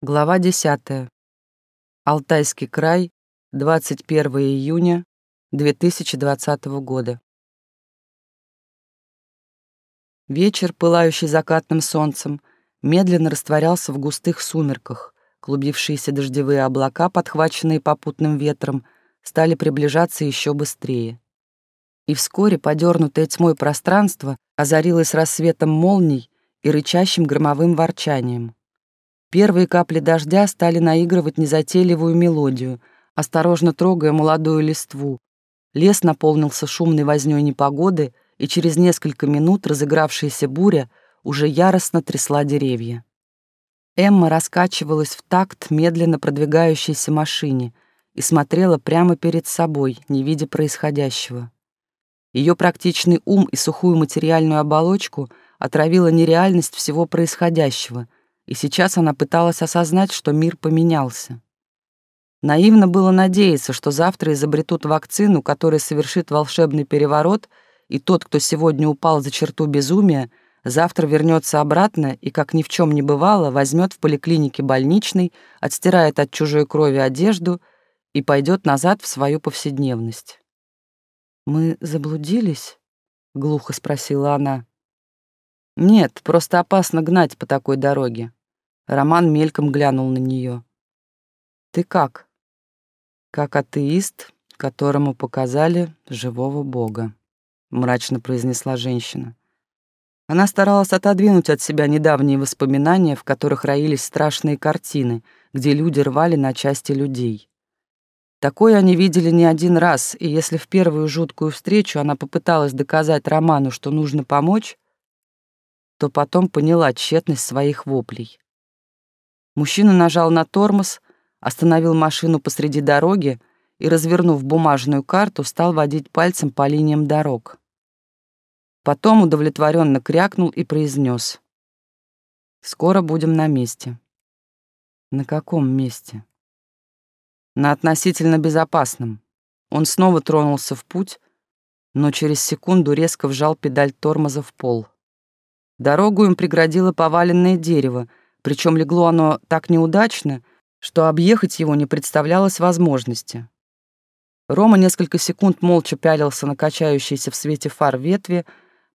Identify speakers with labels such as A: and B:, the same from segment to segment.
A: Глава 10. Алтайский край, 21 июня 2020 года. Вечер, пылающий закатным солнцем, медленно растворялся в густых сумерках. Клубившиеся дождевые облака, подхваченные попутным ветром, стали приближаться еще быстрее. И вскоре подернутое тьмой пространство озарилось рассветом молний и рычащим громовым ворчанием. Первые капли дождя стали наигрывать незатейливую мелодию, осторожно трогая молодую листву. Лес наполнился шумной вознёй непогоды, и через несколько минут разыгравшаяся буря уже яростно трясла деревья. Эмма раскачивалась в такт медленно продвигающейся машине и смотрела прямо перед собой, не видя происходящего. Ее практичный ум и сухую материальную оболочку отравила нереальность всего происходящего — и сейчас она пыталась осознать, что мир поменялся. Наивно было надеяться, что завтра изобретут вакцину, которая совершит волшебный переворот, и тот, кто сегодня упал за черту безумия, завтра вернется обратно и, как ни в чем не бывало, возьмет в поликлинике больничный, отстирает от чужой крови одежду и пойдет назад в свою повседневность. «Мы заблудились?» — глухо спросила она. «Нет, просто опасно гнать по такой дороге. Роман мельком глянул на нее. «Ты как?» «Как атеист, которому показали живого Бога», — мрачно произнесла женщина. Она старалась отодвинуть от себя недавние воспоминания, в которых роились страшные картины, где люди рвали на части людей. Такое они видели не один раз, и если в первую жуткую встречу она попыталась доказать Роману, что нужно помочь, то потом поняла тщетность своих воплей. Мужчина нажал на тормоз, остановил машину посреди дороги и, развернув бумажную карту, стал водить пальцем по линиям дорог. Потом удовлетворенно крякнул и произнес: «Скоро будем на месте». «На каком месте?» «На относительно безопасном». Он снова тронулся в путь, но через секунду резко вжал педаль тормоза в пол. Дорогу им преградило поваленное дерево, причем легло оно так неудачно, что объехать его не представлялось возможности. Рома несколько секунд молча пялился на качающиеся в свете фар ветви,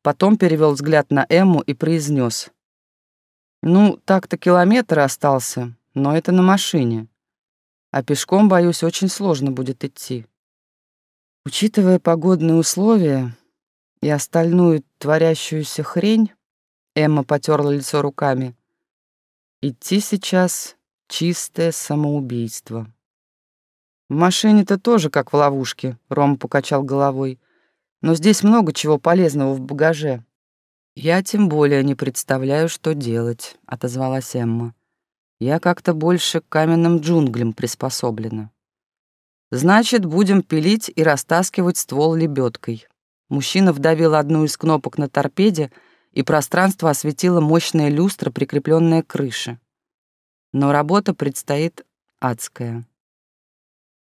A: потом перевел взгляд на Эмму и произнес: «Ну, так-то километр остался, но это на машине. А пешком, боюсь, очень сложно будет идти. Учитывая погодные условия и остальную творящуюся хрень, Эмма потерла лицо руками, Идти сейчас — чистое самоубийство. В машине-то тоже как в ловушке, Ром покачал головой. Но здесь много чего полезного в багаже. Я тем более не представляю, что делать, отозвалась Эмма. Я как-то больше к каменным джунглям приспособлена. Значит, будем пилить и растаскивать ствол лебедкой. Мужчина вдавил одну из кнопок на торпеде, и пространство осветила мощная люстра, прикрепленная к крыше. Но работа предстоит адская.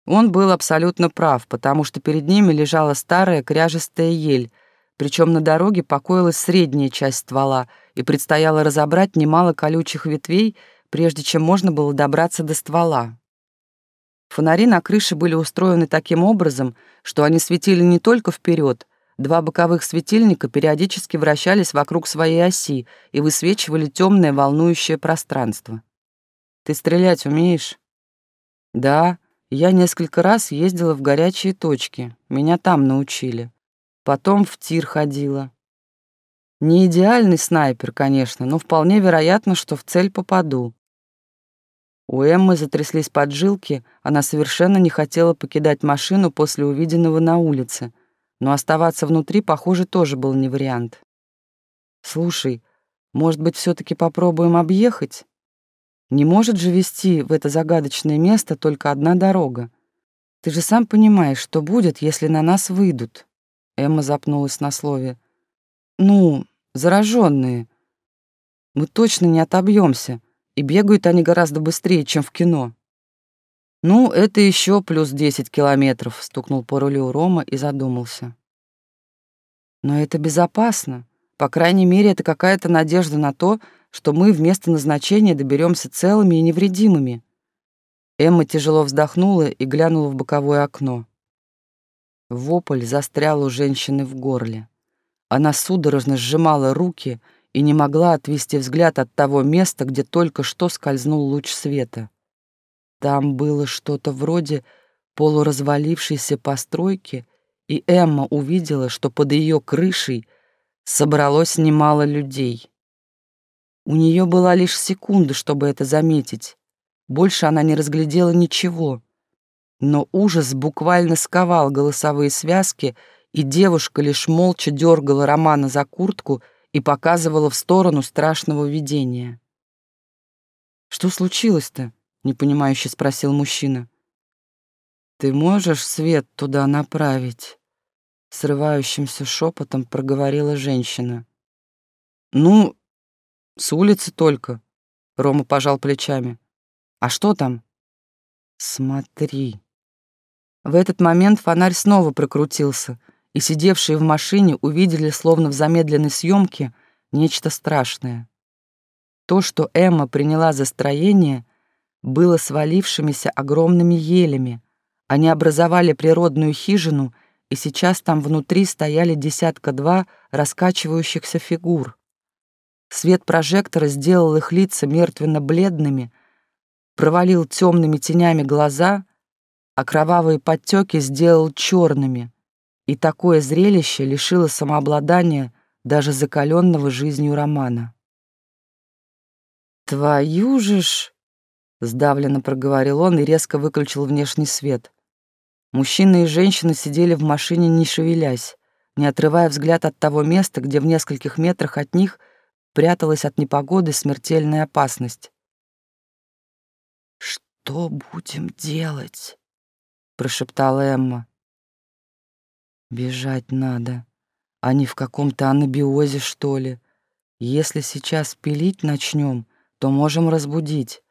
A: Он был абсолютно прав, потому что перед ними лежала старая кряжестая ель, причем на дороге покоилась средняя часть ствола, и предстояло разобрать немало колючих ветвей, прежде чем можно было добраться до ствола. Фонари на крыше были устроены таким образом, что они светили не только вперед, Два боковых светильника периодически вращались вокруг своей оси и высвечивали темное волнующее пространство. «Ты стрелять умеешь?» «Да, я несколько раз ездила в горячие точки, меня там научили. Потом в тир ходила. Не идеальный снайпер, конечно, но вполне вероятно, что в цель попаду. У Эммы затряслись поджилки, она совершенно не хотела покидать машину после увиденного на улице — но оставаться внутри, похоже, тоже был не вариант. «Слушай, может быть, все таки попробуем объехать? Не может же вести в это загадочное место только одна дорога. Ты же сам понимаешь, что будет, если на нас выйдут». Эмма запнулась на слове. «Ну, зараженные. Мы точно не отобьемся, и бегают они гораздо быстрее, чем в кино». «Ну, это еще плюс десять километров», — стукнул по рулю Рома и задумался. «Но это безопасно. По крайней мере, это какая-то надежда на то, что мы вместо назначения доберемся целыми и невредимыми. Эмма тяжело вздохнула и глянула в боковое окно. Вопль застрял у женщины в горле. Она судорожно сжимала руки и не могла отвести взгляд от того места, где только что скользнул луч света. Там было что-то вроде полуразвалившейся постройки, и Эмма увидела, что под ее крышей собралось немало людей. У нее была лишь секунда, чтобы это заметить. Больше она не разглядела ничего. Но ужас буквально сковал голосовые связки, и девушка лишь молча дергала Романа за куртку и показывала в сторону страшного видения. «Что случилось-то?» — непонимающе спросил мужчина. «Ты можешь свет туда направить?» Срывающимся шепотом проговорила женщина. «Ну, с улицы только», — Рома пожал плечами. «А что там?» «Смотри». В этот момент фонарь снова прокрутился, и сидевшие в машине увидели, словно в замедленной съемке, нечто страшное. То, что Эмма приняла за строение, было свалившимися огромными елями, они образовали природную хижину, и сейчас там внутри стояли десятка-два раскачивающихся фигур. Свет прожектора сделал их лица мертвенно-бледными, провалил темными тенями глаза, а кровавые подтеки сделал черными, и такое зрелище лишило самообладания даже закаленного жизнью романа. «Твою же ж!» — сдавленно проговорил он и резко выключил внешний свет. Мужчина и женщина сидели в машине, не шевелясь, не отрывая взгляд от того места, где в нескольких метрах от них пряталась от непогоды смертельная опасность. «Что будем делать?» — прошептала Эмма. «Бежать надо. Они в каком-то анабиозе, что ли. Если сейчас пилить начнем, то можем разбудить.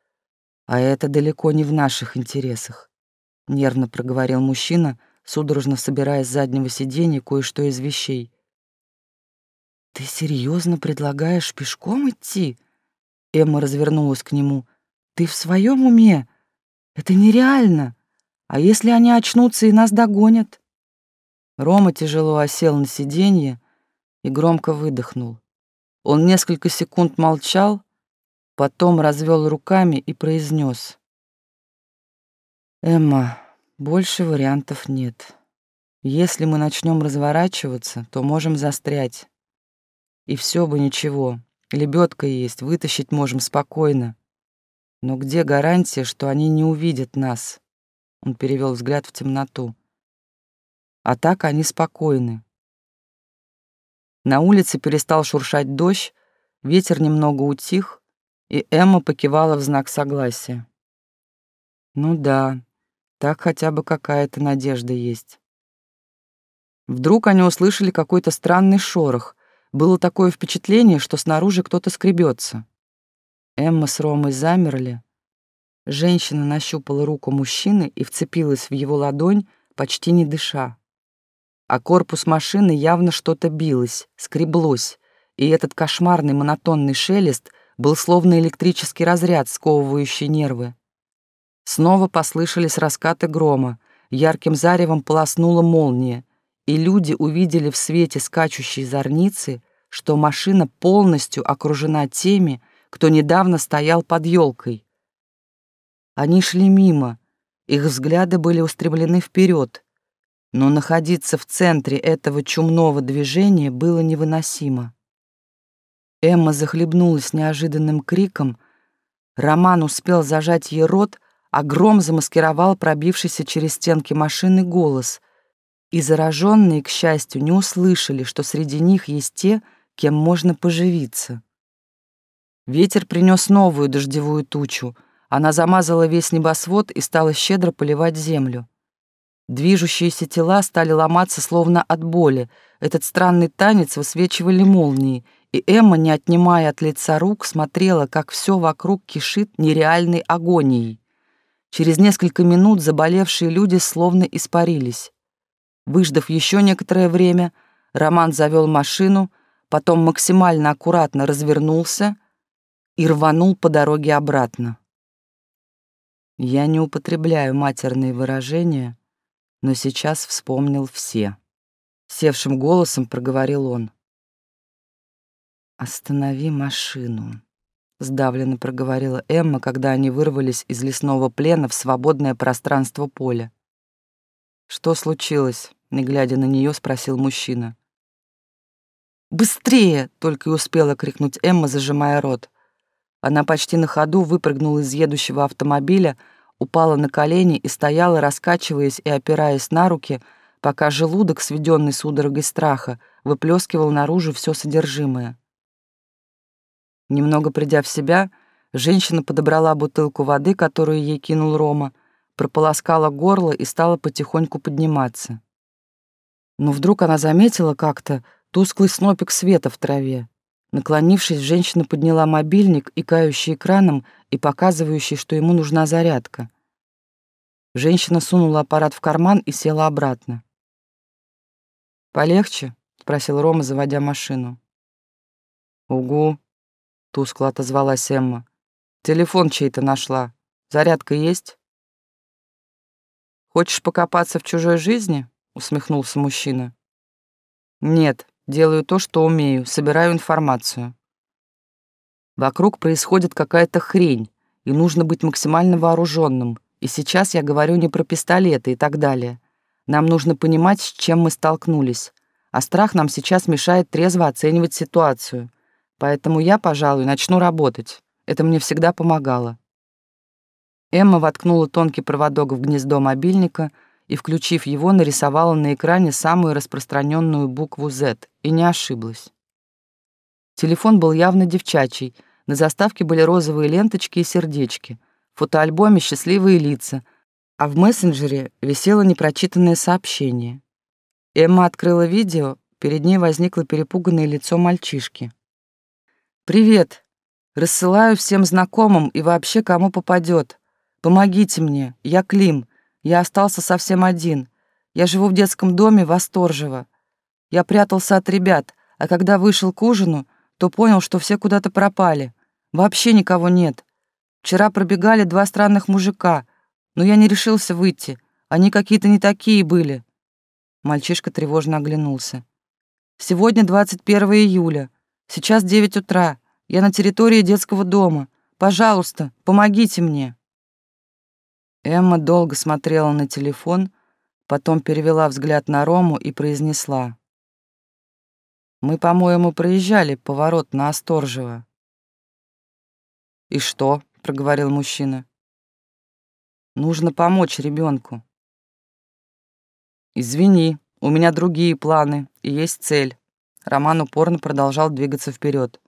A: А это далеко не в наших интересах нервно проговорил мужчина, судорожно собирая с заднего сиденья кое-что из вещей. Ты серьезно предлагаешь пешком идти? Эмма развернулась к нему. Ты в своем уме? Это нереально. А если они очнутся и нас догонят? Рома тяжело осел на сиденье и громко выдохнул. Он несколько секунд молчал, потом развел руками и произнес: Эмма, больше вариантов нет. Если мы начнем разворачиваться, то можем застрять. И все бы ничего. Лебедка есть, вытащить можем спокойно. Но где гарантия, что они не увидят нас? Он перевел взгляд в темноту. А так они спокойны. На улице перестал шуршать дождь, ветер немного утих, и Эмма покивала в знак согласия. Ну да, так хотя бы какая-то надежда есть. Вдруг они услышали какой-то странный шорох. Было такое впечатление, что снаружи кто-то скребется. Эмма с Ромой замерли. Женщина нащупала руку мужчины и вцепилась в его ладонь, почти не дыша. А корпус машины явно что-то билось, скреблось, и этот кошмарный монотонный шелест был словно электрический разряд, сковывающий нервы. Снова послышались раскаты грома, ярким заревом полоснула молния, и люди увидели в свете скачущей зорницы, что машина полностью окружена теми, кто недавно стоял под елкой. Они шли мимо, их взгляды были устремлены вперед, но находиться в центре этого чумного движения было невыносимо. Эмма захлебнулась неожиданным криком, Роман успел зажать ей рот, а гром замаскировал пробившийся через стенки машины голос, и зараженные, к счастью, не услышали, что среди них есть те, кем можно поживиться. Ветер принес новую дождевую тучу, она замазала весь небосвод и стала щедро поливать землю. Движущиеся тела стали ломаться словно от боли. Этот странный танец высвечивали молнии, и Эмма, не отнимая от лица рук, смотрела, как все вокруг кишит нереальной агонией. Через несколько минут заболевшие люди словно испарились. Выждав еще некоторое время, Роман завел машину, потом максимально аккуратно развернулся и рванул по дороге обратно. Я не употребляю матерные выражения, но сейчас вспомнил все. Севшим голосом проговорил он. «Останови машину», — сдавленно проговорила Эмма, когда они вырвались из лесного плена в свободное пространство поля. «Что случилось?» — не глядя на нее, спросил мужчина. «Быстрее!» — только и успела крикнуть Эмма, зажимая рот. Она почти на ходу выпрыгнула из едущего автомобиля, упала на колени и стояла, раскачиваясь и опираясь на руки, пока желудок, сведенный судорогой страха, выплескивал наружу все содержимое. Немного придя в себя, женщина подобрала бутылку воды, которую ей кинул Рома, прополоскала горло и стала потихоньку подниматься. Но вдруг она заметила как-то тусклый снопик света в траве. Наклонившись, женщина подняла мобильник, икающий экраном и показывающий, что ему нужна зарядка. Женщина сунула аппарат в карман и села обратно. «Полегче?» — спросил Рома, заводя машину. «Угу», — тускло отозвалась Эмма. «Телефон чей-то нашла. Зарядка есть?» «Хочешь покопаться в чужой жизни?» — усмехнулся мужчина. «Нет, Делаю то, что умею, собираю информацию. Вокруг происходит какая-то хрень, и нужно быть максимально вооруженным. И сейчас я говорю не про пистолеты и так далее. Нам нужно понимать, с чем мы столкнулись. А страх нам сейчас мешает трезво оценивать ситуацию. Поэтому я, пожалуй, начну работать. Это мне всегда помогало. Эмма воткнула тонкий проводок в гнездо мобильника — и, включив его, нарисовала на экране самую распространенную букву Z и не ошиблась. Телефон был явно девчачий, на заставке были розовые ленточки и сердечки, в фотоальбоме счастливые лица, а в мессенджере висело непрочитанное сообщение. Эмма открыла видео, перед ней возникло перепуганное лицо мальчишки. «Привет! Рассылаю всем знакомым и вообще кому попадет. Помогите мне, я Клим, я остался совсем один. Я живу в детском доме Восторжево. Я прятался от ребят, а когда вышел к ужину, то понял, что все куда-то пропали. Вообще никого нет. Вчера пробегали два странных мужика, но я не решился выйти. Они какие-то не такие были. Мальчишка тревожно оглянулся. Сегодня 21 июля. Сейчас 9 утра. Я на территории детского дома. Пожалуйста, помогите мне. Эмма долго смотрела на телефон, потом перевела взгляд на Рому и произнесла. «Мы, по-моему, проезжали поворот на Осторжево». «И что?» — проговорил мужчина. «Нужно помочь ребенку. «Извини, у меня другие планы и есть цель». Роман упорно продолжал двигаться вперед.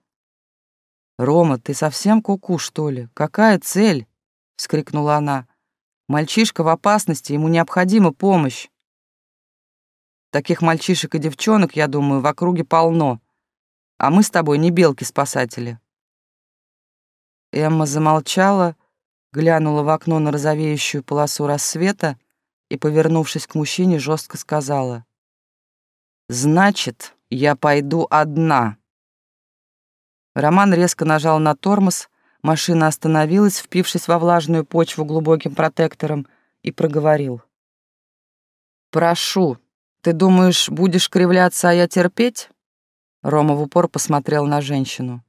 A: «Рома, ты совсем куку, -ку, что ли? Какая цель?» — вскрикнула она. Мальчишка в опасности, ему необходима помощь. Таких мальчишек и девчонок, я думаю, в округе полно. А мы с тобой не белки-спасатели. Эмма замолчала, глянула в окно на розовеющую полосу рассвета и, повернувшись к мужчине, жестко сказала. «Значит, я пойду одна». Роман резко нажал на тормоз, Машина остановилась, впившись во влажную почву глубоким протектором, и проговорил. «Прошу, ты думаешь, будешь кривляться, а я терпеть?» Рома в упор посмотрел на женщину.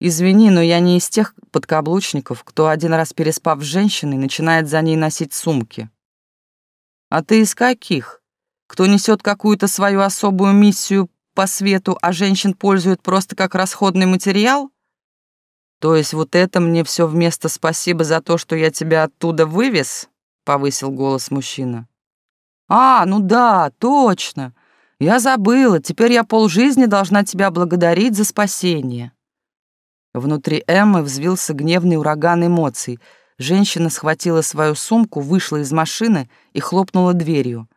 A: «Извини, но я не из тех подкаблучников, кто один раз переспав с женщиной, начинает за ней носить сумки. А ты из каких? Кто несет какую-то свою особую миссию по свету, а женщин пользует просто как расходный материал?» То есть вот это мне все вместо спасибо за то, что я тебя оттуда вывез? Повысил голос мужчина. А, ну да, точно. Я забыла. Теперь я полжизни должна тебя благодарить за спасение. Внутри Эммы взвился гневный ураган эмоций. Женщина схватила свою сумку, вышла из машины и хлопнула дверью.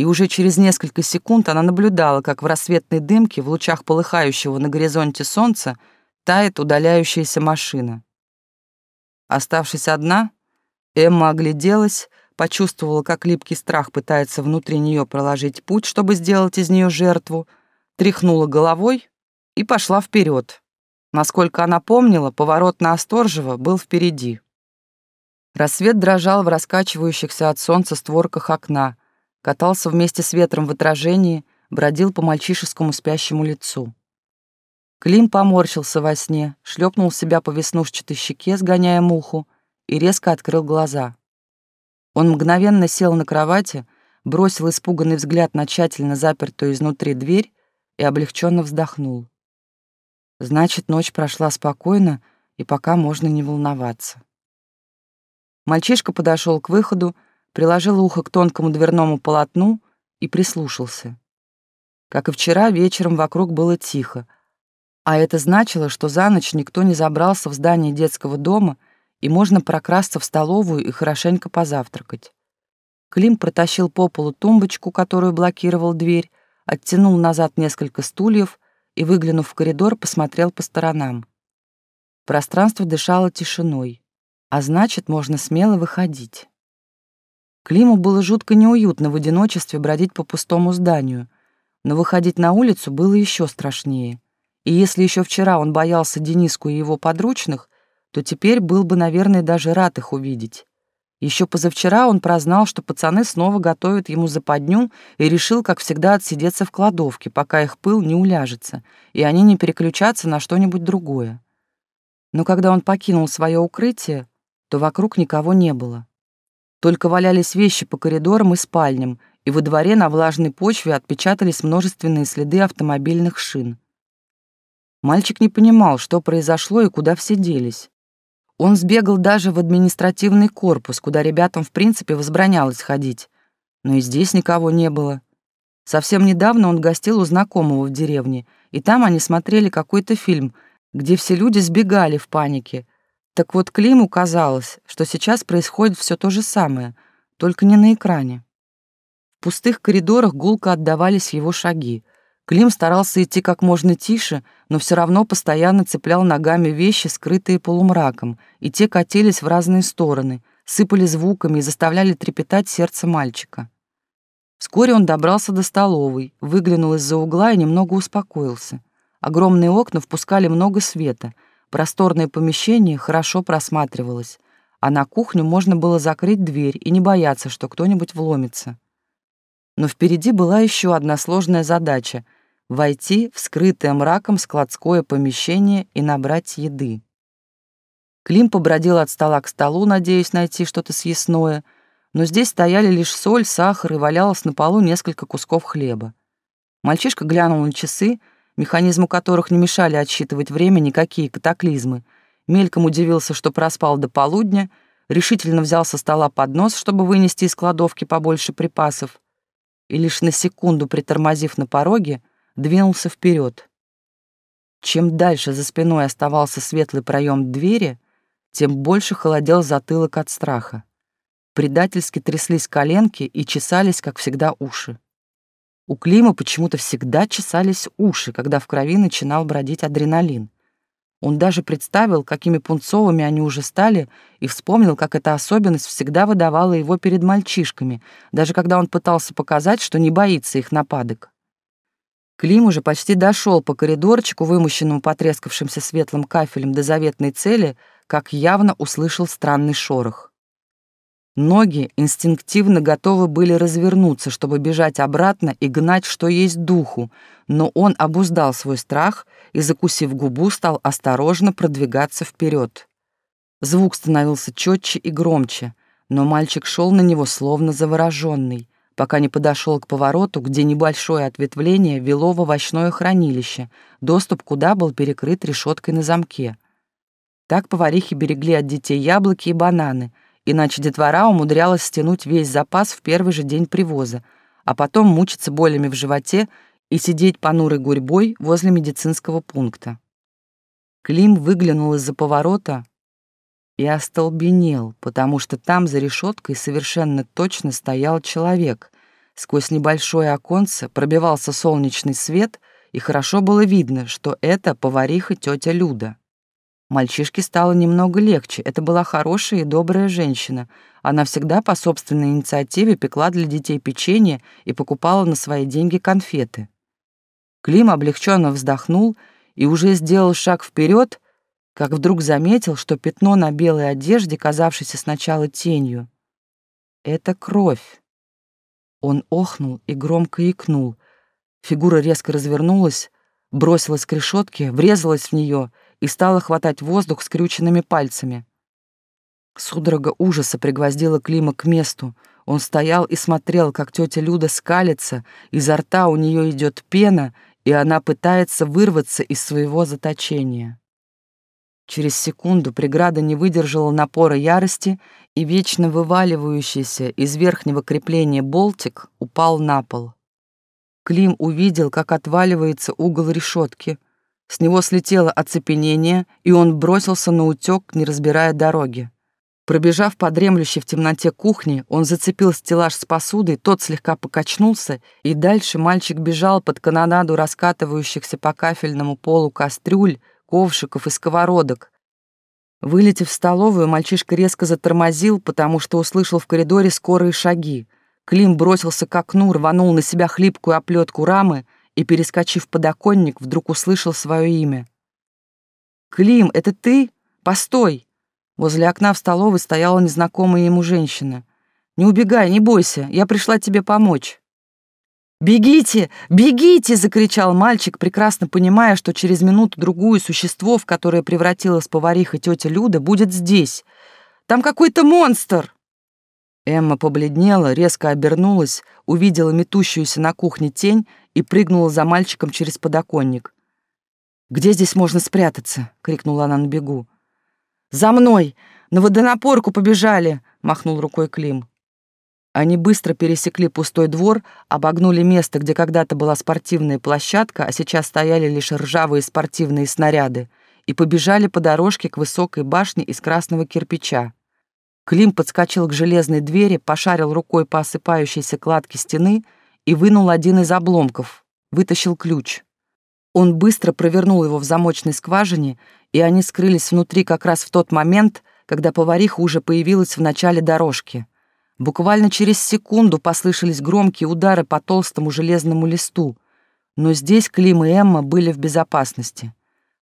A: И уже через несколько секунд она наблюдала, как в рассветной дымке, в лучах полыхающего на горизонте солнца, тает удаляющаяся машина. Оставшись одна, Эмма огляделась, почувствовала, как липкий страх пытается внутри нее проложить путь, чтобы сделать из нее жертву, тряхнула головой и пошла вперед. Насколько она помнила, поворот на Осторжево был впереди. Рассвет дрожал в раскачивающихся от солнца створках окна, катался вместе с ветром в отражении, бродил по мальчишескому спящему лицу. Клим поморщился во сне, шлепнул себя по веснушчатой щеке, сгоняя муху, и резко открыл глаза. Он мгновенно сел на кровати, бросил испуганный взгляд на тщательно запертую изнутри дверь и облегченно вздохнул. Значит, ночь прошла спокойно, и пока можно не волноваться. Мальчишка подошел к выходу, приложил ухо к тонкому дверному полотну и прислушался. Как и вчера, вечером вокруг было тихо, а это значило, что за ночь никто не забрался в здание детского дома и можно прокрасться в столовую и хорошенько позавтракать. Клим протащил по полу тумбочку, которую блокировал дверь, оттянул назад несколько стульев и, выглянув в коридор, посмотрел по сторонам. Пространство дышало тишиной, а значит, можно смело выходить. Климу было жутко неуютно в одиночестве бродить по пустому зданию, но выходить на улицу было еще страшнее. И если еще вчера он боялся Дениску и его подручных, то теперь был бы, наверное, даже рад их увидеть. Еще позавчера он прознал, что пацаны снова готовят ему западню и решил, как всегда, отсидеться в кладовке, пока их пыл не уляжется, и они не переключатся на что-нибудь другое. Но когда он покинул свое укрытие, то вокруг никого не было. Только валялись вещи по коридорам и спальням, и во дворе на влажной почве отпечатались множественные следы автомобильных шин. Мальчик не понимал, что произошло и куда все делись. Он сбегал даже в административный корпус, куда ребятам в принципе возбранялось ходить. Но и здесь никого не было. Совсем недавно он гостил у знакомого в деревне, и там они смотрели какой-то фильм, где все люди сбегали в панике. Так вот Климу казалось, что сейчас происходит все то же самое, только не на экране. В пустых коридорах гулко отдавались его шаги. Клим старался идти как можно тише, но все равно постоянно цеплял ногами вещи, скрытые полумраком, и те катились в разные стороны, сыпали звуками и заставляли трепетать сердце мальчика. Вскоре он добрался до столовой, выглянул из-за угла и немного успокоился. Огромные окна впускали много света, просторное помещение хорошо просматривалось, а на кухню можно было закрыть дверь и не бояться, что кто-нибудь вломится. Но впереди была еще одна сложная задача — войти в скрытое мраком складское помещение и набрать еды. Клим побродил от стола к столу, надеясь найти что-то съестное, но здесь стояли лишь соль, сахар и валялось на полу несколько кусков хлеба. Мальчишка глянул на часы, механизму которых не мешали отсчитывать время никакие катаклизмы, мельком удивился, что проспал до полудня, решительно взял со стола поднос, чтобы вынести из кладовки побольше припасов, и лишь на секунду притормозив на пороге, двинулся вперед. Чем дальше за спиной оставался светлый проем двери, тем больше холодел затылок от страха. Предательски тряслись коленки и чесались, как всегда, уши. У Клима почему-то всегда чесались уши, когда в крови начинал бродить адреналин. Он даже представил, какими пунцовыми они уже стали, и вспомнил, как эта особенность всегда выдавала его перед мальчишками, даже когда он пытался показать, что не боится их нападок. Клим уже почти дошел по коридорчику, вымощенному потрескавшимся светлым кафелем до заветной цели, как явно услышал странный шорох. Ноги инстинктивно готовы были развернуться, чтобы бежать обратно и гнать, что есть духу, но он обуздал свой страх и, закусив губу, стал осторожно продвигаться вперед. Звук становился четче и громче, но мальчик шел на него словно завороженный пока не подошел к повороту, где небольшое ответвление вело в овощное хранилище, доступ куда был перекрыт решеткой на замке. Так поварихи берегли от детей яблоки и бананы, иначе детвора умудрялась стянуть весь запас в первый же день привоза, а потом мучиться болями в животе и сидеть понурой гурьбой возле медицинского пункта. Клим выглянул из-за поворота, и остолбенел, потому что там за решеткой совершенно точно стоял человек. Сквозь небольшое оконце пробивался солнечный свет, и хорошо было видно, что это повариха тетя Люда. Мальчишке стало немного легче. Это была хорошая и добрая женщина. Она всегда по собственной инициативе пекла для детей печенье и покупала на свои деньги конфеты. Клим облегченно вздохнул и уже сделал шаг вперед, как вдруг заметил, что пятно на белой одежде, казавшееся сначала тенью, — это кровь. Он охнул и громко икнул. Фигура резко развернулась, бросилась к решетке, врезалась в нее и стала хватать воздух скрюченными пальцами. Судорога ужаса пригвоздила Клима к месту. Он стоял и смотрел, как тетя Люда скалится, изо рта у нее идет пена, и она пытается вырваться из своего заточения. Через секунду преграда не выдержала напора ярости, и вечно вываливающийся из верхнего крепления болтик упал на пол. Клим увидел, как отваливается угол решетки. С него слетело оцепенение, и он бросился на утек, не разбирая дороги. Пробежав по дремлющей в темноте кухни, он зацепил стеллаж с посудой, тот слегка покачнулся, и дальше мальчик бежал под канонаду раскатывающихся по кафельному полу кастрюль, ковшиков и сковородок. Вылетев в столовую, мальчишка резко затормозил, потому что услышал в коридоре скорые шаги. Клим бросился к окну, рванул на себя хлипкую оплетку рамы и, перескочив подоконник, вдруг услышал свое имя. «Клим, это ты? Постой!» Возле окна в столовой стояла незнакомая ему женщина. «Не убегай, не бойся, я пришла тебе помочь». «Бегите! Бегите!» — закричал мальчик, прекрасно понимая, что через минуту-другую существо, в которое превратилась повариха тетя Люда, будет здесь. «Там какой-то монстр!» Эмма побледнела, резко обернулась, увидела метущуюся на кухне тень и прыгнула за мальчиком через подоконник. «Где здесь можно спрятаться?» — крикнула она на бегу. «За мной! На водонапорку побежали!» — махнул рукой Клим. Они быстро пересекли пустой двор, обогнули место, где когда-то была спортивная площадка, а сейчас стояли лишь ржавые спортивные снаряды, и побежали по дорожке к высокой башне из красного кирпича. Клим подскочил к железной двери, пошарил рукой по осыпающейся кладке стены и вынул один из обломков, вытащил ключ. Он быстро провернул его в замочной скважине, и они скрылись внутри как раз в тот момент, когда повариха уже появилась в начале дорожки. Буквально через секунду послышались громкие удары по толстому железному листу, но здесь Клим и Эмма были в безопасности.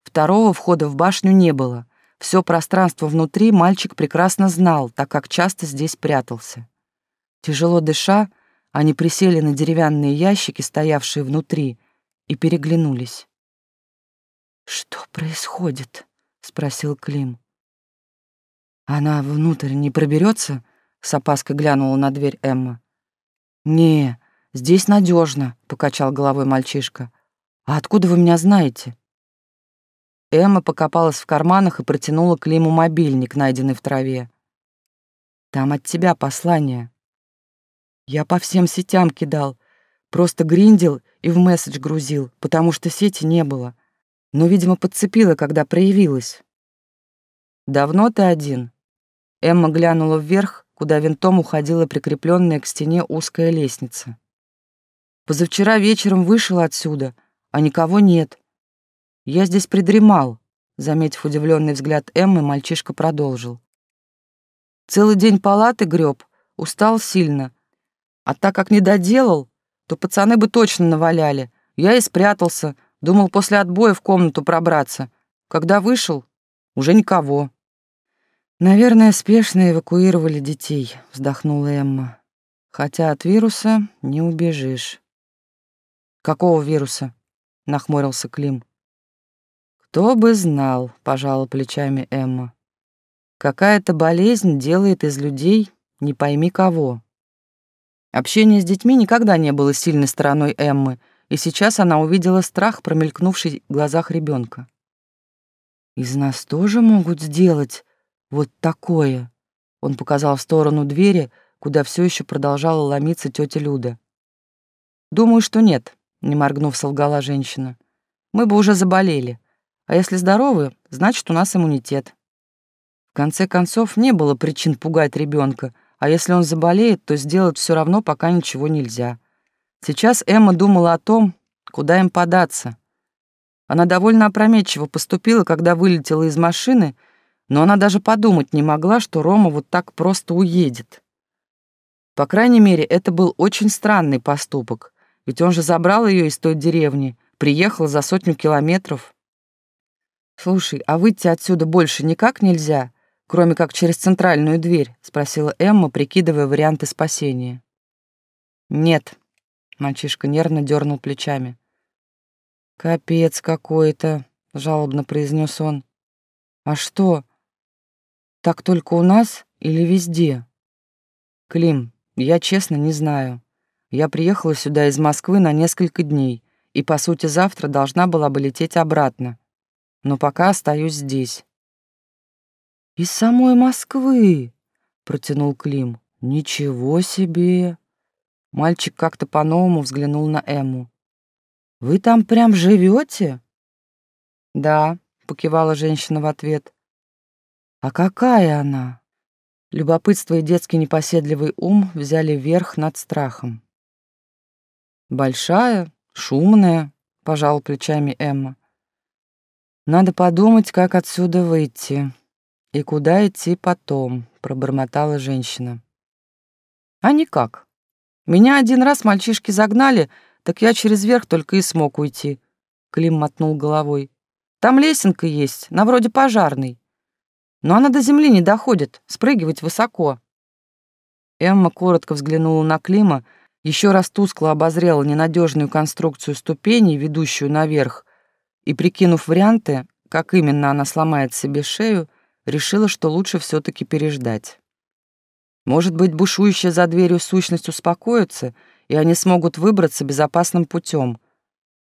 A: Второго входа в башню не было. Все пространство внутри мальчик прекрасно знал, так как часто здесь прятался. Тяжело дыша, они присели на деревянные ящики, стоявшие внутри, и переглянулись. «Что происходит?» — спросил Клим. «Она внутрь не проберется?» — с опаской глянула на дверь Эмма. «Не, здесь надежно, покачал головой мальчишка. «А откуда вы меня знаете?» Эмма покопалась в карманах и протянула Климу мобильник, найденный в траве. «Там от тебя послание». «Я по всем сетям кидал, просто гриндил и в месседж грузил, потому что сети не было. Но, видимо, подцепила, когда проявилась. «Давно ты один?» Эмма глянула вверх, куда винтом уходила прикрепленная к стене узкая лестница. «Позавчера вечером вышел отсюда, а никого нет. Я здесь придремал», — заметив удивленный взгляд Эммы, мальчишка продолжил. «Целый день палаты греб, устал сильно. А так как не доделал, то пацаны бы точно наваляли. Я и спрятался, думал после отбоя в комнату пробраться. Когда вышел, уже никого. «Наверное, спешно эвакуировали детей», — вздохнула Эмма. «Хотя от вируса не убежишь». «Какого вируса?» — нахмурился Клим. «Кто бы знал», — пожала плечами Эмма. «Какая-то болезнь делает из людей не пойми кого». Общение с детьми никогда не было сильной стороной Эммы, и сейчас она увидела страх, промелькнувший в глазах ребенка. «Из нас тоже могут сделать вот такое!» Он показал в сторону двери, куда все еще продолжала ломиться тетя Люда. «Думаю, что нет», — не моргнув, солгала женщина. «Мы бы уже заболели. А если здоровы, значит, у нас иммунитет». В конце концов, не было причин пугать ребенка, а если он заболеет, то сделать все равно пока ничего нельзя. Сейчас Эмма думала о том, куда им податься. Она довольно опрометчиво поступила, когда вылетела из машины, но она даже подумать не могла, что Рома вот так просто уедет. По крайней мере, это был очень странный поступок, ведь он же забрал ее из той деревни, приехал за сотню километров, «Слушай, а выйти отсюда больше никак нельзя, кроме как через центральную дверь?» — спросила Эмма, прикидывая варианты спасения. «Нет», — мальчишка нервно дернул плечами. «Капец какой-то», — жалобно произнес он. «А что? Так только у нас или везде?» «Клим, я честно не знаю. Я приехала сюда из Москвы на несколько дней, и, по сути, завтра должна была бы лететь обратно но пока остаюсь здесь». «Из самой Москвы!» — протянул Клим. «Ничего себе!» Мальчик как-то по-новому взглянул на Эму. «Вы там прям живете?» «Да», — покивала женщина в ответ. «А какая она?» Любопытство и детский непоседливый ум взяли верх над страхом. «Большая, шумная», — пожал плечами Эмма. Надо подумать, как отсюда выйти и куда идти потом, пробормотала женщина. А никак. Меня один раз мальчишки загнали, так я через верх только и смог уйти. Клим мотнул головой. Там лесенка есть, на вроде пожарной. Но она до земли не доходит, спрыгивать высоко. Эмма коротко взглянула на Клима, еще раз тускло обозрела ненадежную конструкцию ступеней, ведущую наверх, и, прикинув варианты, как именно она сломает себе шею, решила, что лучше все таки переждать. Может быть, бушующая за дверью сущность успокоится, и они смогут выбраться безопасным путем.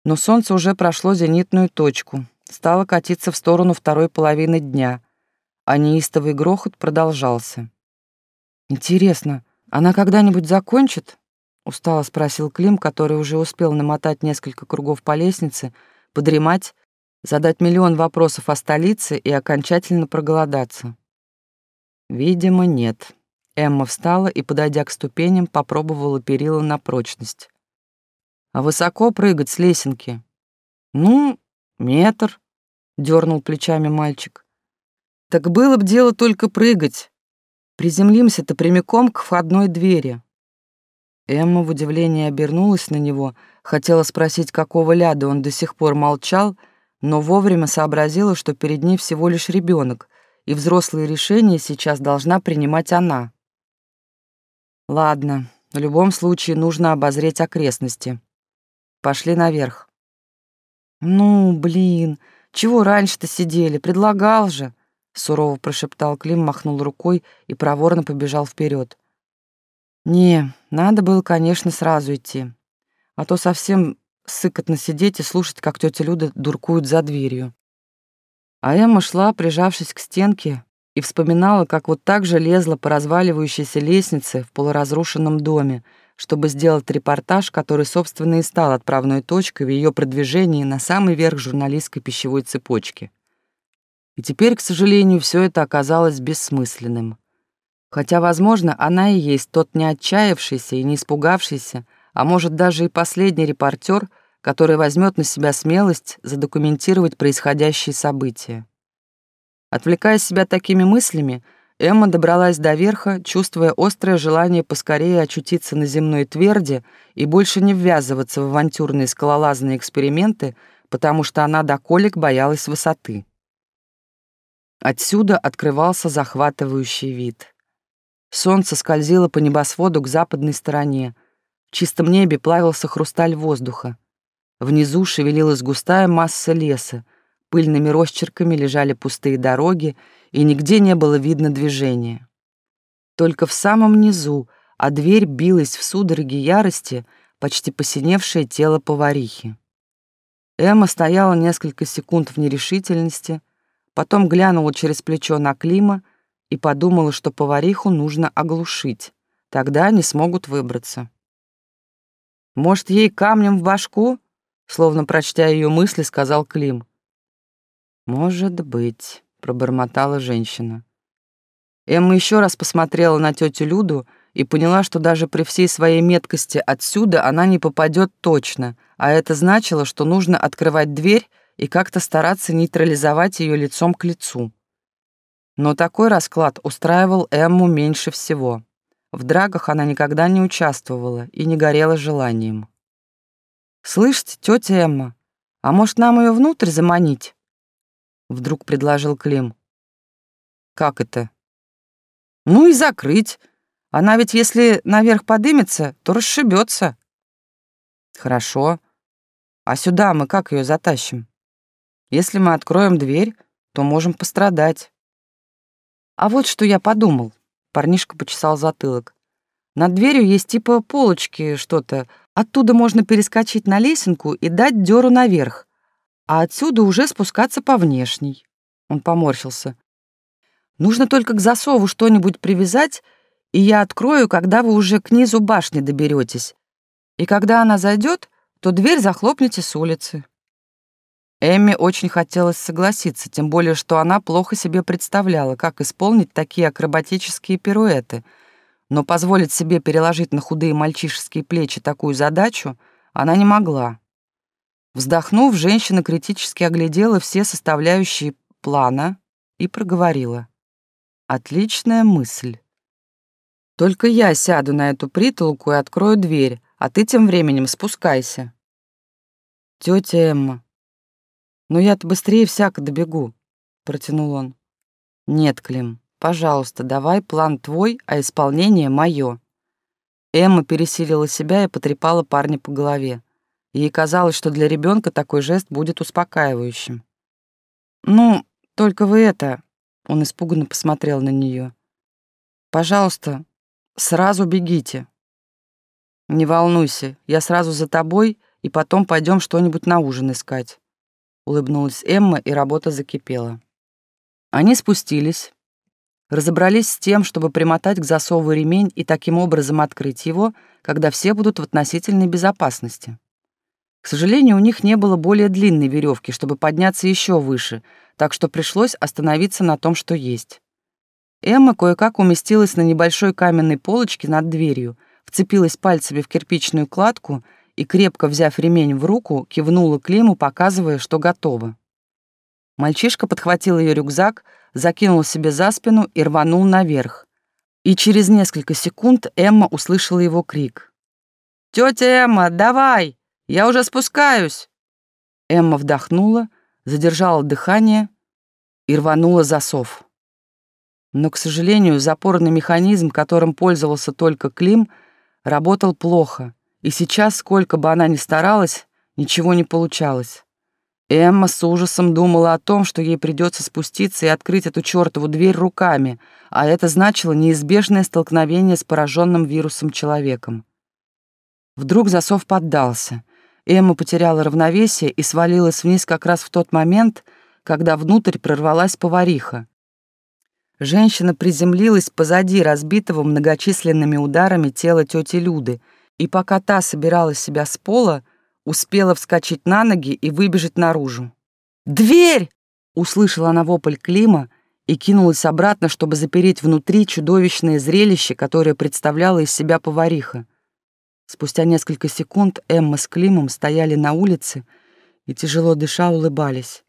A: Но солнце уже прошло зенитную точку, стало катиться в сторону второй половины дня, а неистовый грохот продолжался. «Интересно, она когда-нибудь закончит?» — устало спросил Клим, который уже успел намотать несколько кругов по лестнице, подремать, задать миллион вопросов о столице и окончательно проголодаться. Видимо, нет. Эмма встала и, подойдя к ступеням, попробовала перила на прочность. А высоко прыгать с лесенки? Ну, метр, дернул плечами мальчик. Так было б дело только прыгать. Приземлимся-то прямиком к входной двери. Эмма в удивлении обернулась на него, хотела спросить, какого ляда он до сих пор молчал, но вовремя сообразила, что перед ней всего лишь ребенок, и взрослые решения сейчас должна принимать она. Ладно, в любом случае нужно обозреть окрестности. Пошли наверх. Ну, блин, чего раньше-то сидели? Предлагал же, сурово прошептал Клим, махнул рукой и проворно побежал вперед. Не, надо было, конечно, сразу идти. А то совсем сыкотно сидеть и слушать, как тетя Люда дуркует за дверью. А Эмма шла, прижавшись к стенке, и вспоминала, как вот так же лезла по разваливающейся лестнице в полуразрушенном доме, чтобы сделать репортаж, который, собственно, и стал отправной точкой в ее продвижении на самый верх журналистской пищевой цепочки. И теперь, к сожалению, все это оказалось бессмысленным. Хотя, возможно, она и есть тот не отчаявшийся и не испугавшийся, а может даже и последний репортер, который возьмет на себя смелость задокументировать происходящие события. Отвлекая себя такими мыслями, Эмма добралась до верха, чувствуя острое желание поскорее очутиться на земной тверди и больше не ввязываться в авантюрные скалолазные эксперименты, потому что она до колик боялась высоты. Отсюда открывался захватывающий вид. Солнце скользило по небосводу к западной стороне. Чистом небе плавился хрусталь воздуха. Внизу шевелилась густая масса леса. Пыльными росчерками лежали пустые дороги, и нигде не было видно движения. Только в самом низу, а дверь билась в судороге ярости, почти посиневшее тело поварихи. Эмма стояла несколько секунд в нерешительности, потом глянула через плечо на Клима и подумала, что повариху нужно оглушить. Тогда они смогут выбраться. «Может, ей камнем в башку?» Словно прочтя ее мысли, сказал Клим. «Может быть», — пробормотала женщина. Эмма еще раз посмотрела на тетю Люду и поняла, что даже при всей своей меткости отсюда она не попадет точно, а это значило, что нужно открывать дверь и как-то стараться нейтрализовать ее лицом к лицу. Но такой расклад устраивал Эмму меньше всего. В драках она никогда не участвовала и не горела желанием. «Слышите, тетя Эмма, а может, нам ее внутрь заманить?» Вдруг предложил Клим. Как это? Ну и закрыть. Она ведь если наверх подымется, то расшибется. Хорошо. А сюда мы как ее затащим? Если мы откроем дверь, то можем пострадать. А вот что я подумал. Парнишка почесал затылок. Над дверью есть типа полочки что-то. Оттуда можно перескочить на лесенку и дать дёру наверх а отсюда уже спускаться по внешней. Он поморщился. Нужно только к засову что-нибудь привязать, и я открою, когда вы уже к низу башни доберетесь. И когда она зайдет, то дверь захлопните с улицы. Эмми очень хотелось согласиться, тем более, что она плохо себе представляла, как исполнить такие акробатические пируэты. Но позволить себе переложить на худые мальчишеские плечи такую задачу она не могла. Вздохнув, женщина критически оглядела все составляющие плана и проговорила. «Отличная мысль. Только я сяду на эту притолку и открою дверь, а ты тем временем спускайся». «Тетя Эмма, ну я-то быстрее всяко добегу», — протянул он. «Нет, Клим, пожалуйста, давай план твой, а исполнение мое». Эмма пересилила себя и потрепала парня по голове. Ей казалось, что для ребенка такой жест будет успокаивающим. «Ну, только вы это...» — он испуганно посмотрел на нее. «Пожалуйста, сразу бегите». «Не волнуйся, я сразу за тобой, и потом пойдем что-нибудь на ужин искать», — улыбнулась Эмма, и работа закипела. Они спустились, разобрались с тем, чтобы примотать к засову ремень и таким образом открыть его, когда все будут в относительной безопасности. К сожалению, у них не было более длинной веревки, чтобы подняться еще выше, так что пришлось остановиться на том, что есть. Эмма кое-как уместилась на небольшой каменной полочке над дверью, вцепилась пальцами в кирпичную кладку и, крепко взяв ремень в руку, кивнула Климу, показывая, что готова. Мальчишка подхватил ее рюкзак, закинул себе за спину и рванул наверх. И через несколько секунд Эмма услышала его крик. «Тетя Эмма, давай!» Я уже спускаюсь!» Эмма вдохнула, задержала дыхание и рванула засов. Но, к сожалению, запорный механизм, которым пользовался только Клим, работал плохо, и сейчас, сколько бы она ни старалась, ничего не получалось. Эмма с ужасом думала о том, что ей придется спуститься и открыть эту чертову дверь руками, а это значило неизбежное столкновение с пораженным вирусом человеком. Вдруг засов поддался — Эмма потеряла равновесие и свалилась вниз как раз в тот момент, когда внутрь прорвалась повариха. Женщина приземлилась позади разбитого многочисленными ударами тела тети Люды, и пока та собирала себя с пола, успела вскочить на ноги и выбежать наружу. «Дверь!» — услышала она вопль Клима и кинулась обратно, чтобы запереть внутри чудовищное зрелище, которое представляло из себя повариха. Спустя несколько секунд Эмма с Климом стояли на улице и, тяжело дыша, улыбались.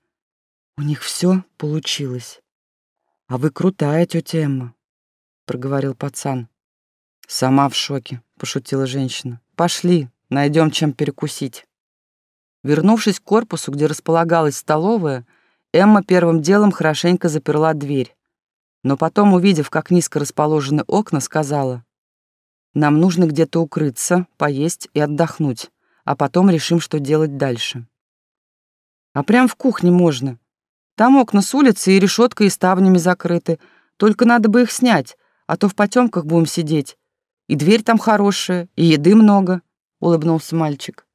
A: У них все получилось. «А вы крутая, тетя Эмма», — проговорил пацан. «Сама в шоке», — пошутила женщина. «Пошли, найдем чем перекусить». Вернувшись к корпусу, где располагалась столовая, Эмма первым делом хорошенько заперла дверь. Но потом, увидев, как низко расположены окна, сказала, нам нужно где-то укрыться, поесть и отдохнуть, а потом решим, что делать дальше. А прям в кухне можно. Там окна с улицы и решетка и ставнями закрыты. Только надо бы их снять, а то в потемках будем сидеть. И дверь там хорошая, и еды много, — улыбнулся мальчик.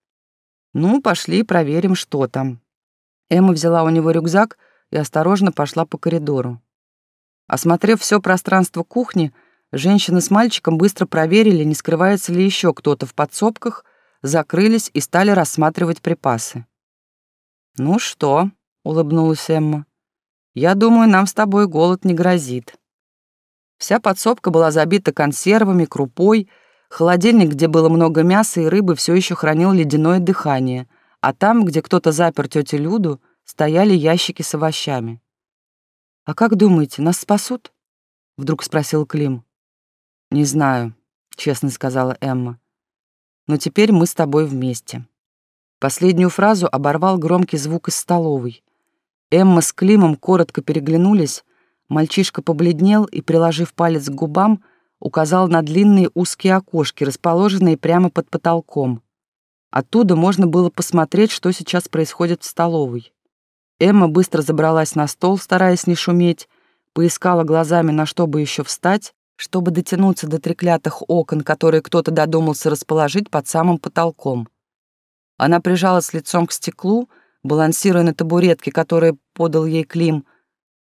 A: Ну, пошли проверим, что там. Эмма взяла у него рюкзак и осторожно пошла по коридору. Осмотрев все пространство кухни, Женщины с мальчиком быстро проверили, не скрывается ли еще кто-то в подсобках, закрылись и стали рассматривать припасы. «Ну что?» — улыбнулась Эмма. «Я думаю, нам с тобой голод не грозит». Вся подсобка была забита консервами, крупой, холодильник, где было много мяса и рыбы, все еще хранил ледяное дыхание, а там, где кто-то запер тетю Люду, стояли ящики с овощами. «А как думаете, нас спасут?» — вдруг спросил Клим. «Не знаю», — честно сказала Эмма. «Но теперь мы с тобой вместе». Последнюю фразу оборвал громкий звук из столовой. Эмма с Климом коротко переглянулись, мальчишка побледнел и, приложив палец к губам, указал на длинные узкие окошки, расположенные прямо под потолком. Оттуда можно было посмотреть, что сейчас происходит в столовой. Эмма быстро забралась на стол, стараясь не шуметь, поискала глазами, на что бы еще встать, чтобы дотянуться до треклятых окон, которые кто-то додумался расположить под самым потолком. Она прижалась лицом к стеклу, балансируя на табуретке, которую подал ей Клим,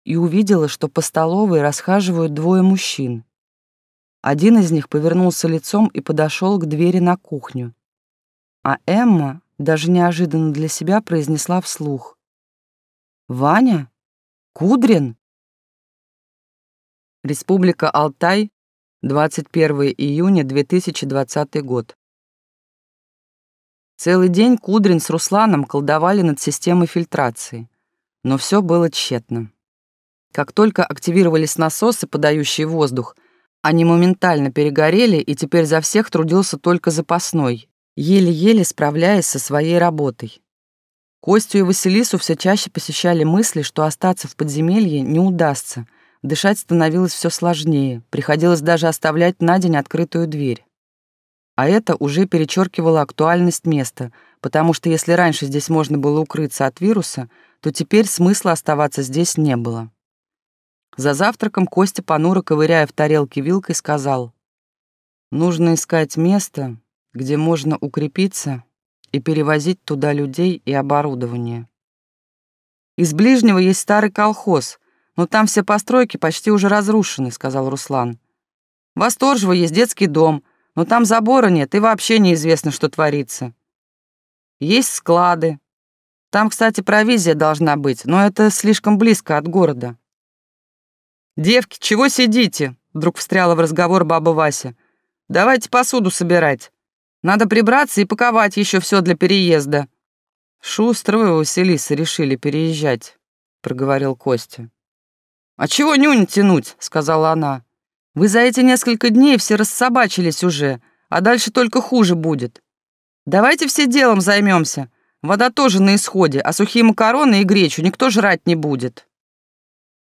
A: и увидела, что по столовой расхаживают двое мужчин. Один из них повернулся лицом и подошел к двери на кухню. А Эмма даже неожиданно для себя произнесла вслух. «Ваня? Кудрин?» Республика Алтай, 21 июня 2020 год. Целый день Кудрин с Русланом колдовали над системой фильтрации, но все было тщетно. Как только активировались насосы, подающие воздух, они моментально перегорели, и теперь за всех трудился только запасной, еле-еле справляясь со своей работой. Костю и Василису все чаще посещали мысли, что остаться в подземелье не удастся, Дышать становилось все сложнее, приходилось даже оставлять на день открытую дверь. А это уже перечеркивало актуальность места, потому что если раньше здесь можно было укрыться от вируса, то теперь смысла оставаться здесь не было. За завтраком Костя, понуро ковыряя в тарелке вилкой, сказал, «Нужно искать место, где можно укрепиться и перевозить туда людей и оборудование. Из ближнего есть старый колхоз — «Но там все постройки почти уже разрушены», — сказал Руслан. «В Восторжево есть детский дом, но там забора нет и вообще неизвестно, что творится. Есть склады. Там, кстати, провизия должна быть, но это слишком близко от города». «Девки, чего сидите?» — вдруг встряла в разговор баба Вася. «Давайте посуду собирать. Надо прибраться и паковать еще все для переезда». «Шустро вы, Василиса, решили переезжать», — проговорил Костя. «А чего нюнь тянуть?» — сказала она. «Вы за эти несколько дней все рассобачились уже, а дальше только хуже будет. Давайте все делом займемся. Вода тоже на исходе, а сухие макароны и гречу никто жрать не будет».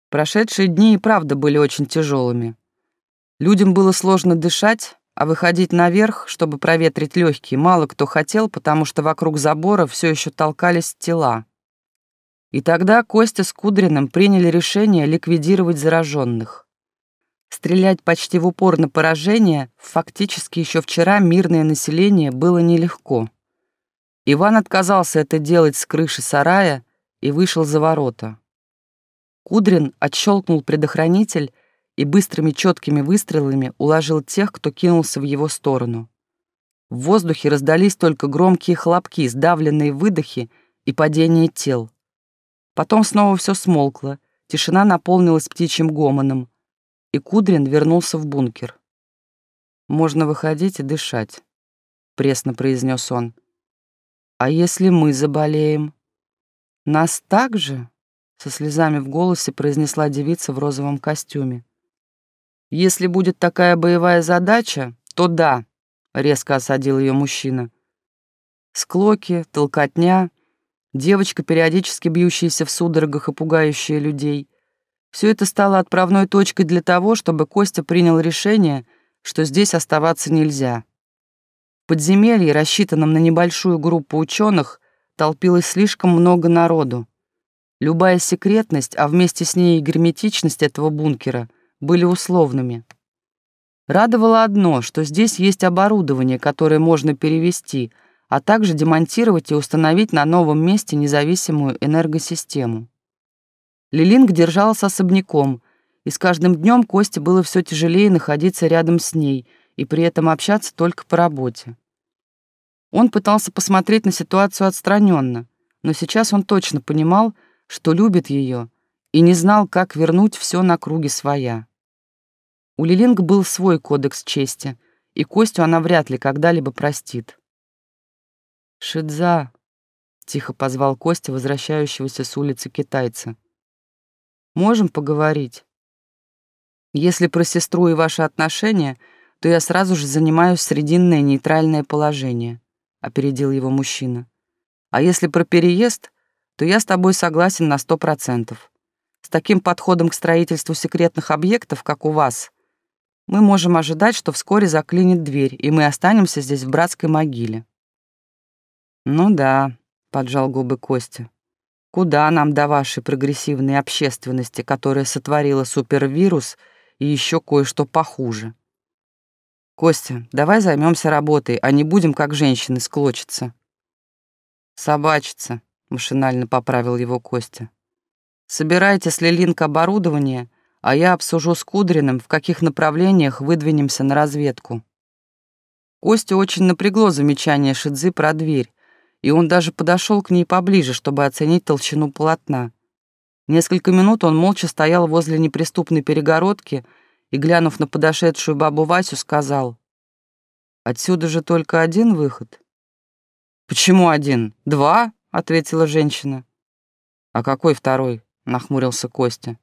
A: Прошедшие дни и правда были очень тяжелыми. Людям было сложно дышать, а выходить наверх, чтобы проветрить легкие, мало кто хотел, потому что вокруг забора все еще толкались тела. И тогда Костя с Кудриным приняли решение ликвидировать зараженных. Стрелять почти в упор на поражение фактически еще вчера мирное население было нелегко. Иван отказался это делать с крыши сарая и вышел за ворота. Кудрин отщелкнул предохранитель и быстрыми четкими выстрелами уложил тех, кто кинулся в его сторону. В воздухе раздались только громкие хлопки, сдавленные выдохи и падение тел. Потом снова все смолкло, тишина наполнилась птичьим гомоном, и Кудрин вернулся в бункер. «Можно выходить и дышать», — пресно произнес он. «А если мы заболеем?» «Нас так же?» — со слезами в голосе произнесла девица в розовом костюме. «Если будет такая боевая задача, то да», — резко осадил ее мужчина. Склоки, толкотня, девочка, периодически бьющаяся в судорогах и пугающая людей. Все это стало отправной точкой для того, чтобы Костя принял решение, что здесь оставаться нельзя. В подземелье, рассчитанном на небольшую группу ученых, толпилось слишком много народу. Любая секретность, а вместе с ней и герметичность этого бункера были условными. Радовало одно, что здесь есть оборудование, которое можно перевести — а также демонтировать и установить на новом месте независимую энергосистему. Лилинг держался особняком, и с каждым днем Косте было все тяжелее находиться рядом с ней и при этом общаться только по работе. Он пытался посмотреть на ситуацию отстраненно, но сейчас он точно понимал, что любит ее, и не знал, как вернуть все на круги своя. У Лилинг был свой кодекс чести, и Костю она вряд ли когда-либо простит. «Шидза!» — тихо позвал Костя, возвращающегося с улицы китайца. «Можем поговорить? Если про сестру и ваши отношения, то я сразу же занимаю срединное нейтральное положение», — опередил его мужчина. «А если про переезд, то я с тобой согласен на сто процентов. С таким подходом к строительству секретных объектов, как у вас, мы можем ожидать, что вскоре заклинит дверь, и мы останемся здесь в братской могиле. Ну да, поджал губы Костя. Куда нам до вашей прогрессивной общественности, которая сотворила супервирус и еще кое-что похуже? Костя, давай займемся работой, а не будем как женщины склочиться. Собачиться, машинально поправил его Костя. Собирайте с Лилинк оборудование, а я обсужу с Кудриным, в каких направлениях выдвинемся на разведку. Костя очень напрягло замечание Шидзы про дверь, и он даже подошел к ней поближе, чтобы оценить толщину полотна. Несколько минут он молча стоял возле неприступной перегородки и, глянув на подошедшую бабу Васю, сказал, «Отсюда же только один выход». «Почему один? Два?» — ответила женщина. «А какой второй?» — нахмурился Костя.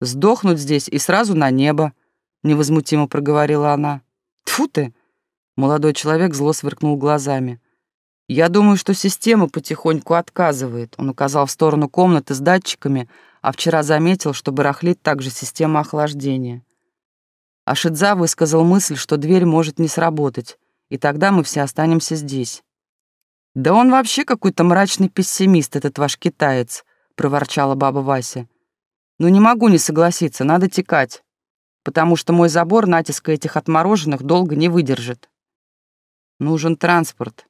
A: «Сдохнуть здесь и сразу на небо», — невозмутимо проговорила она. Тфу ты!» — молодой человек зло сверкнул глазами. «Я думаю, что система потихоньку отказывает», — он указал в сторону комнаты с датчиками, а вчера заметил, что барахлит также система охлаждения. Ашидза высказал мысль, что дверь может не сработать, и тогда мы все останемся здесь. «Да он вообще какой-то мрачный пессимист, этот ваш китаец», — проворчала баба Вася. «Ну не могу не согласиться, надо текать, потому что мой забор натиска этих отмороженных долго не выдержит. Нужен транспорт,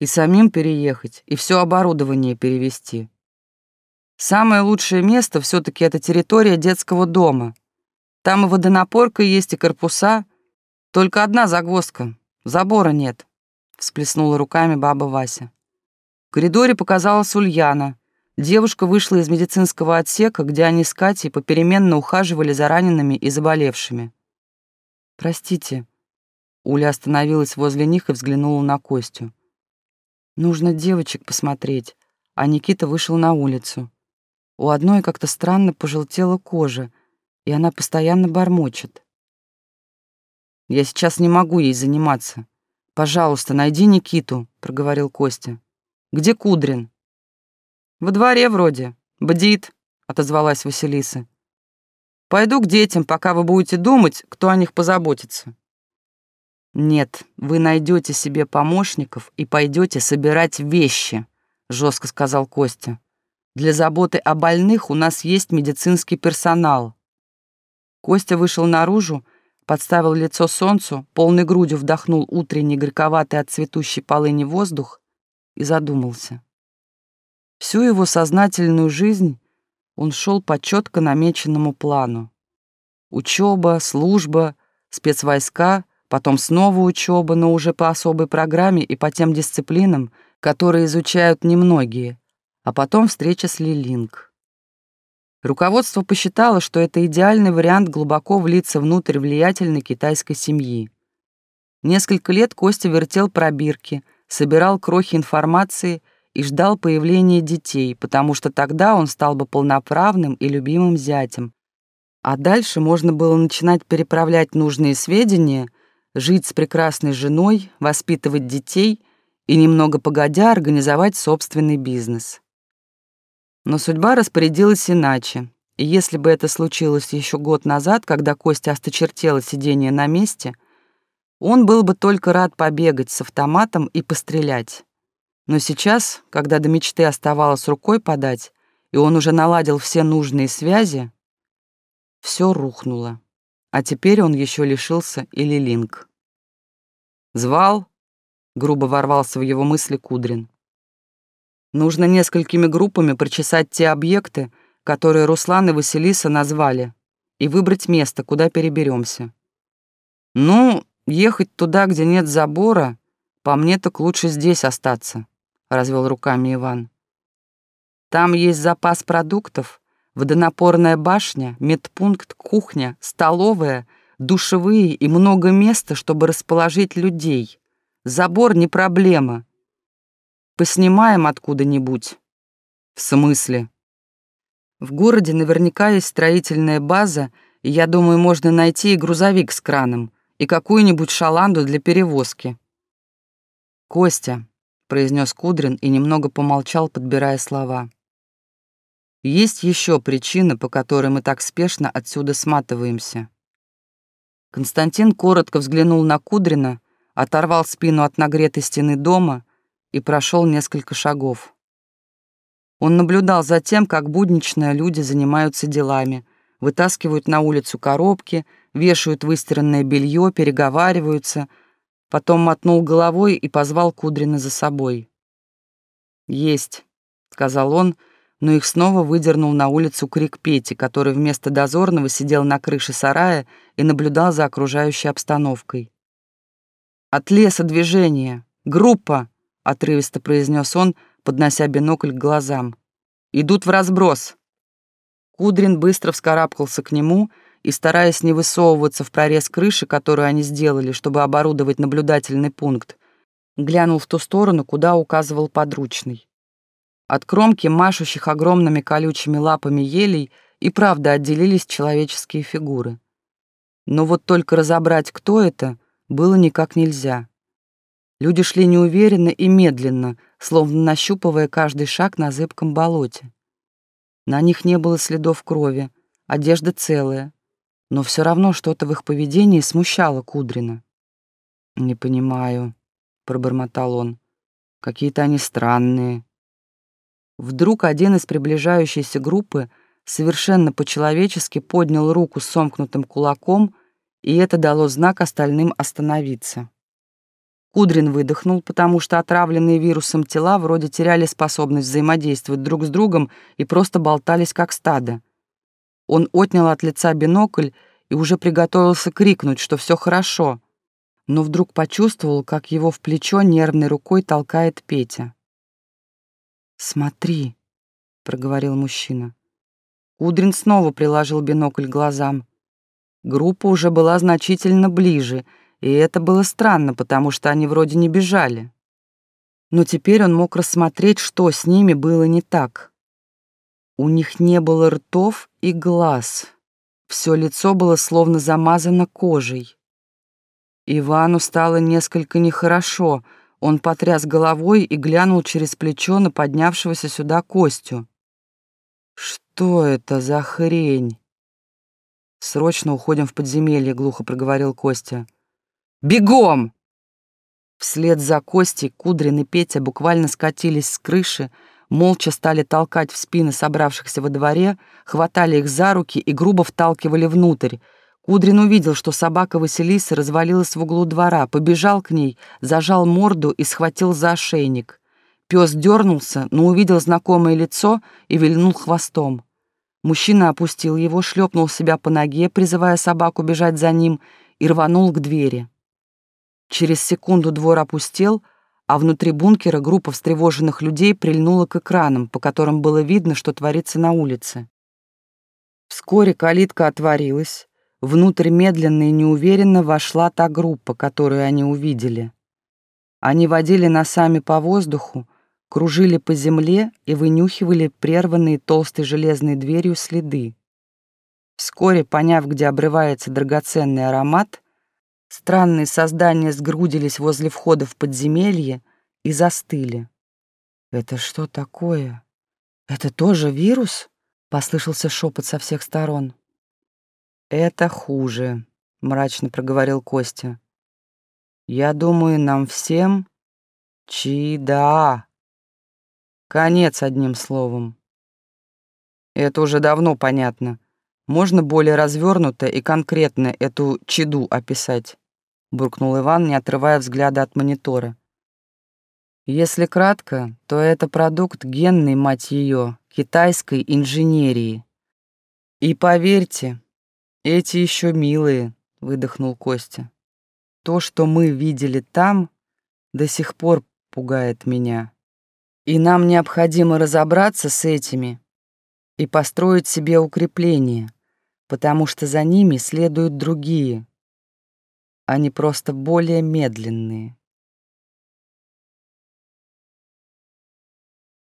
A: и самим переехать, и все оборудование перевести. Самое лучшее место все-таки это территория детского дома. Там и водонапорка есть, и корпуса. Только одна загвоздка — забора нет. Всплеснула руками баба Вася. В коридоре показалась Ульяна. Девушка вышла из медицинского отсека, где они с Катей попеременно ухаживали за ранеными и заболевшими. «Простите». Уля остановилась возле них и взглянула на Костю. Нужно девочек посмотреть. А Никита вышел на улицу. У одной как-то странно пожелтела кожа, и она постоянно бормочет. «Я сейчас не могу ей заниматься. Пожалуйста, найди Никиту», — проговорил Костя. «Где Кудрин?» «Во дворе вроде. Бдит», — отозвалась Василиса. «Пойду к детям, пока вы будете думать, кто о них позаботится». «Нет, вы найдете себе помощников и пойдете собирать вещи», — жестко сказал Костя. «Для заботы о больных у нас есть медицинский персонал». Костя вышел наружу, подставил лицо солнцу, полной грудью вдохнул утренний горьковатый от цветущей полыни воздух и задумался. Всю его сознательную жизнь он шел по четко намеченному плану. Учеба, служба, спецвойска — потом снова учеба, но уже по особой программе и по тем дисциплинам, которые изучают немногие, а потом встреча с Лилинг. Руководство посчитало, что это идеальный вариант глубоко влиться внутрь влиятельной китайской семьи. Несколько лет Костя вертел пробирки, собирал крохи информации и ждал появления детей, потому что тогда он стал бы полноправным и любимым зятем. А дальше можно было начинать переправлять нужные сведения жить с прекрасной женой, воспитывать детей и немного погодя организовать собственный бизнес. Но судьба распорядилась иначе, и если бы это случилось еще год назад, когда Костя осточертела сидение на месте, он был бы только рад побегать с автоматом и пострелять. Но сейчас, когда до мечты оставалось рукой подать, и он уже наладил все нужные связи, все рухнуло. А теперь он еще лишился и Лилинг. «Звал?» — грубо ворвался в его мысли Кудрин. «Нужно несколькими группами прочесать те объекты, которые Руслан и Василиса назвали, и выбрать место, куда переберемся. Ну, ехать туда, где нет забора, по мне так лучше здесь остаться», — развел руками Иван. «Там есть запас продуктов, водонапорная башня, медпункт, кухня, столовая, душевые и много места, чтобы расположить людей. Забор не проблема. Поснимаем откуда-нибудь. В смысле? В городе наверняка есть строительная база, и я думаю, можно найти и грузовик с краном, и какую-нибудь шаланду для перевозки. Костя, произнес Кудрин и немного помолчал, подбирая слова. Есть еще причина, по которой мы так спешно отсюда сматываемся. Константин коротко взглянул на Кудрина, оторвал спину от нагретой стены дома и прошел несколько шагов. Он наблюдал за тем, как будничные люди занимаются делами, вытаскивают на улицу коробки, вешают выстиранное белье, переговариваются, потом мотнул головой и позвал Кудрина за собой. «Есть», — сказал он, — но их снова выдернул на улицу крик Пети, который вместо дозорного сидел на крыше сарая и наблюдал за окружающей обстановкой. «От леса движение! Группа!» — отрывисто произнес он, поднося бинокль к глазам. «Идут в разброс!» Кудрин быстро вскарабкался к нему и, стараясь не высовываться в прорез крыши, которую они сделали, чтобы оборудовать наблюдательный пункт, глянул в ту сторону, куда указывал подручный. От кромки, машущих огромными колючими лапами елей, и правда отделились человеческие фигуры. Но вот только разобрать, кто это, было никак нельзя. Люди шли неуверенно и медленно, словно нащупывая каждый шаг на зыбком болоте. На них не было следов крови, одежда целая, но все равно что-то в их поведении смущало Кудрина. «Не понимаю», — пробормотал он. «Какие-то они странные. Вдруг один из приближающейся группы совершенно по-человечески поднял руку с сомкнутым кулаком, и это дало знак остальным остановиться. Кудрин выдохнул, потому что отравленные вирусом тела вроде теряли способность взаимодействовать друг с другом и просто болтались как стадо. Он отнял от лица бинокль и уже приготовился крикнуть, что все хорошо, но вдруг почувствовал, как его в плечо нервной рукой толкает Петя. «Смотри», — проговорил мужчина. Кудрин снова приложил бинокль глазам. Группа уже была значительно ближе, и это было странно, потому что они вроде не бежали. Но теперь он мог рассмотреть, что с ними было не так. У них не было ртов и глаз. Все лицо было словно замазано кожей. Ивану стало несколько нехорошо — он потряс головой и глянул через плечо на поднявшегося сюда Костю. «Что это за хрень?» «Срочно уходим в подземелье», — глухо проговорил Костя. «Бегом!» Вслед за Костей Кудрин и Петя буквально скатились с крыши, молча стали толкать в спины собравшихся во дворе, хватали их за руки и грубо вталкивали внутрь, Кудрин увидел, что собака Василиса развалилась в углу двора, побежал к ней, зажал морду и схватил за ошейник. Пес дернулся, но увидел знакомое лицо и вильнул хвостом. Мужчина опустил его, шлепнул себя по ноге, призывая собаку бежать за ним, и рванул к двери. Через секунду двор опустел, а внутри бункера группа встревоженных людей прильнула к экранам, по которым было видно, что творится на улице. Вскоре калитка отворилась, Внутрь медленно и неуверенно вошла та группа, которую они увидели. Они водили носами по воздуху, кружили по земле и вынюхивали прерванные толстой железной дверью следы. Вскоре, поняв, где обрывается драгоценный аромат, странные создания сгрудились возле входа в подземелье и застыли. «Это что такое? Это тоже вирус?» — послышался шепот со всех сторон. «Это хуже», — мрачно проговорил Костя. «Я думаю, нам всем чи-да. Конец одним словом». «Это уже давно понятно. Можно более развернуто и конкретно эту чеду описать», — буркнул Иван, не отрывая взгляда от монитора. «Если кратко, то это продукт генной, мать ее, китайской инженерии. И поверьте, «Эти еще милые», — выдохнул Костя. «То, что мы видели там, до сих пор пугает меня. И нам необходимо разобраться с этими и построить себе укрепление, потому что за ними следуют другие. Они просто более медленные».